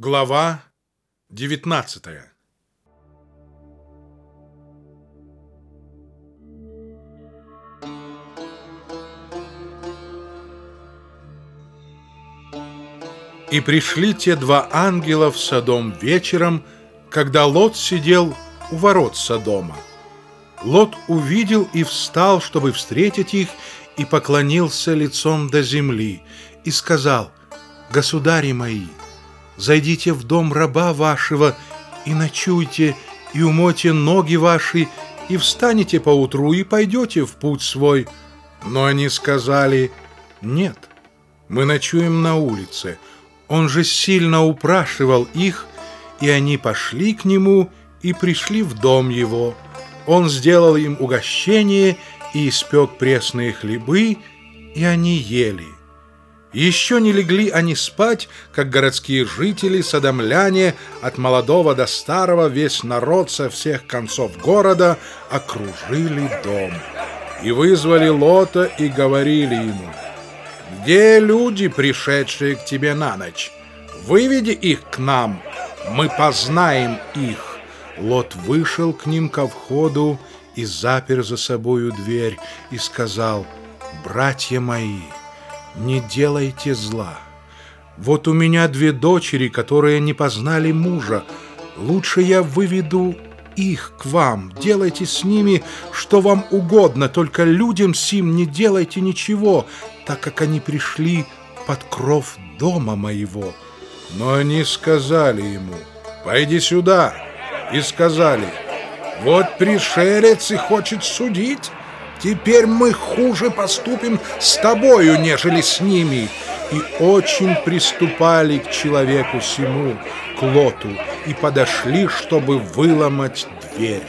Глава 19 И пришли те два ангела в Содом вечером, когда Лот сидел у ворот Содома. Лот увидел и встал, чтобы встретить их, и поклонился лицом до земли, и сказал, «Государи мои, зайдите в дом раба вашего и ночуйте, и умойте ноги ваши, и встанете поутру, и пойдете в путь свой». Но они сказали, «Нет, мы ночуем на улице». Он же сильно упрашивал их, и они пошли к нему и пришли в дом его. Он сделал им угощение и испек пресные хлебы, и они ели. Еще не легли они спать, как городские жители, садомляне, от молодого до старого, весь народ со всех концов города окружили дом. И вызвали Лота и говорили ему, «Где люди, пришедшие к тебе на ночь? Выведи их к нам, мы познаем их». Лот вышел к ним ко входу и запер за собою дверь и сказал, «Братья мои, не делайте зла. Вот у меня две дочери, которые не познали мужа. Лучше я выведу их к вам. Делайте с ними, что вам угодно, только людям сим не делайте ничего, так как они пришли под кров дома моего». Но они сказали ему, «Пойди сюда!» И сказали, «Вот пришелец и хочет судить». Теперь мы хуже поступим с тобою, нежели с ними. И очень приступали к человеку сему, к Лоту, и подошли, чтобы выломать дверь.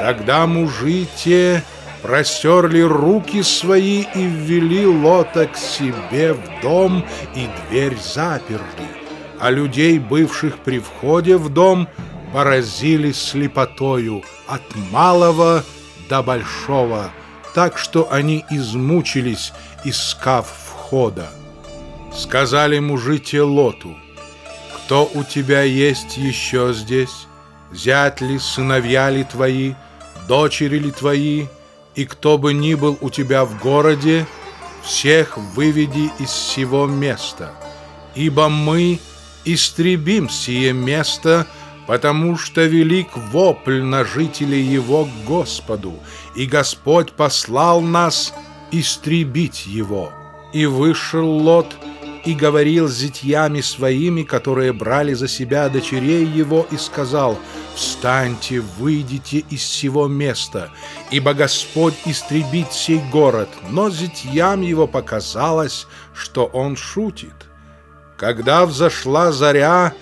Тогда мужи те простерли руки свои и ввели Лота к себе в дом, и дверь заперли. А людей, бывших при входе в дом, поразили слепотою от малого до большого, так что они измучились, искав входа. Сказали мужи Лоту, кто у тебя есть еще здесь? Зять ли, сыновья ли твои, дочери ли твои, и кто бы ни был у тебя в городе, всех выведи из сего места, ибо мы истребим сие место, потому что велик вопль на жителей его к Господу, и Господь послал нас истребить его. И вышел Лот и говорил с зятьями своими, которые брали за себя дочерей его, и сказал, «Встаньте, выйдите из сего места, ибо Господь истребит сей город». Но зятьям его показалось, что он шутит. Когда взошла заря,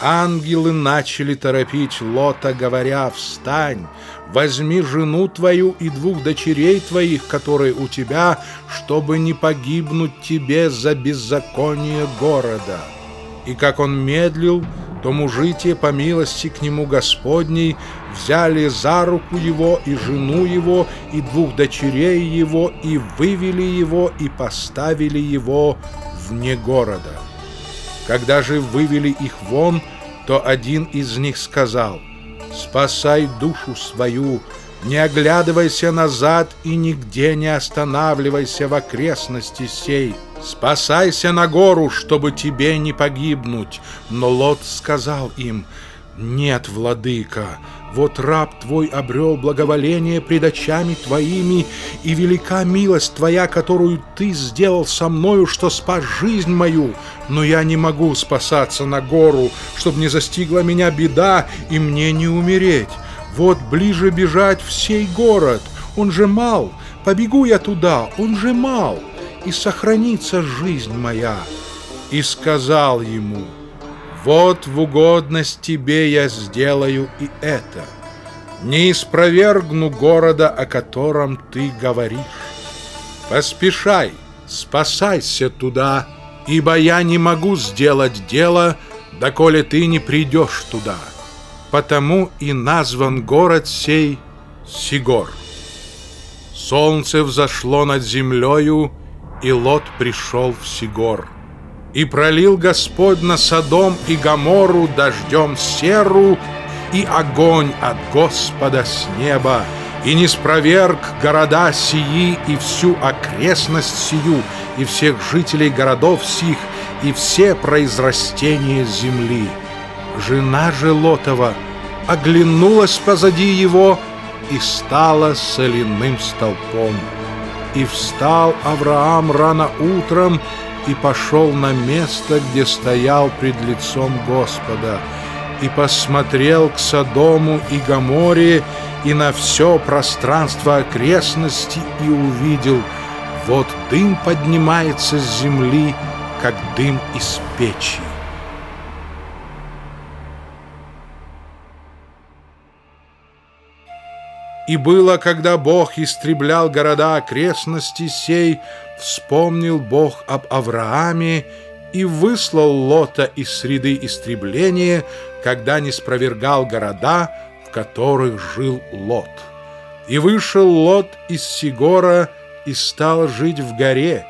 Ангелы начали торопить Лота, говоря, «Встань, возьми жену твою и двух дочерей твоих, которые у тебя, чтобы не погибнуть тебе за беззаконие города». И как он медлил, то мужи те, по милости к нему Господней, взяли за руку его и жену его, и двух дочерей его, и вывели его, и поставили его вне города. Когда же вывели их вон, то один из них сказал, «Спасай душу свою, не оглядывайся назад и нигде не останавливайся в окрестности сей. Спасайся на гору, чтобы тебе не погибнуть». Но Лот сказал им, «Нет, владыка, вот раб твой обрел благоволение пред очами твоими, и велика милость твоя, которую ты сделал со мною, что спас жизнь мою. Но я не могу спасаться на гору, чтобы не застигла меня беда, и мне не умереть. Вот ближе бежать в сей город, он же мал, побегу я туда, он же мал, и сохранится жизнь моя». И сказал ему, — вот в угодность тебе я сделаю и это. Не испровергну города, о котором ты говоришь. Поспешай, спасайся туда, ибо я не могу сделать дело, доколе ты не придешь туда. Потому и назван город сей Сигор. Солнце взошло над землею, и Лот пришел в Сигор. И пролил Господь на Содом и Гомору дождем серу и огонь от Господа с неба, и не спроверг города сии и всю окрестность сию, и всех жителей городов сих, и все произрастения земли. Жена же Лотова оглянулась позади его и стала соляным столпом. И встал Авраам рано утром и пошел на место, где стоял пред лицом Господа, и посмотрел к Содому и Гоморе и на все пространство окрестности и увидел, вот дым поднимается с земли, как дым из печи. И было, когда Бог истреблял города окрестности сей, вспомнил Бог об Аврааме и выслал Лота из среды истребления, когда не спровергал города, в которых жил Лот. И вышел Лот из Сигора и стал жить в горе,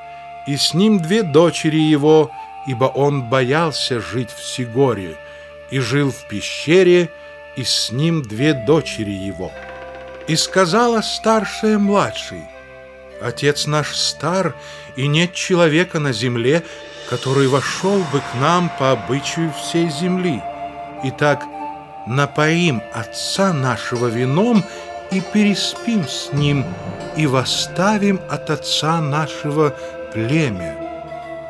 и с ним две дочери его, ибо он боялся жить в Сигоре, и жил в пещере, и с ним две дочери его. И сказала старшая младшей, «Отец наш стар, и нет человека на земле, который вошел бы к нам по обычаю всей земли. Итак, напоим отца нашего вином и переспим с ним, и восставим от отца нашего племя.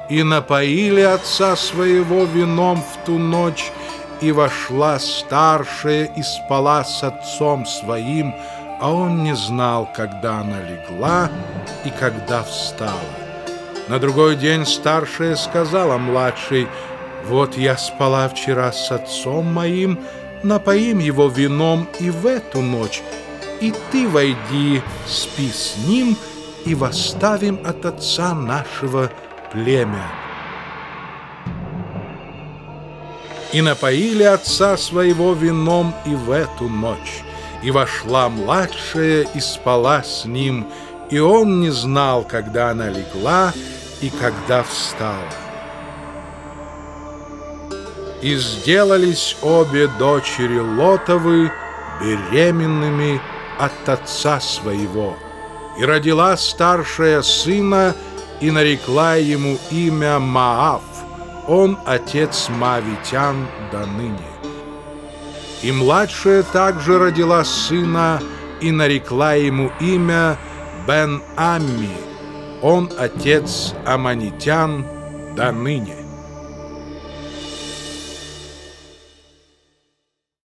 И напоили отца своего вином в ту ночь, и вошла старшая и спала с отцом своим, а он не знал, когда она легла и когда встала. На другой день старшая сказала младшей, «Вот я спала вчера с отцом моим, напоим его вином и в эту ночь, и ты войди, спи с ним, и восставим от отца нашего племя». И напоили отца своего вином и в эту ночь. И вошла младшая и спала с ним, и он не знал, когда она легла и когда встала. И сделались обе дочери Лотовы беременными от отца своего. И родила старшая сына, и нарекла ему имя Маав, он отец Мавитян до ныне. И младшая также родила сына и нарекла ему имя Бен-Амми. Он отец Аманитян до ныне.